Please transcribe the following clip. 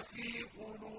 في قلوبهم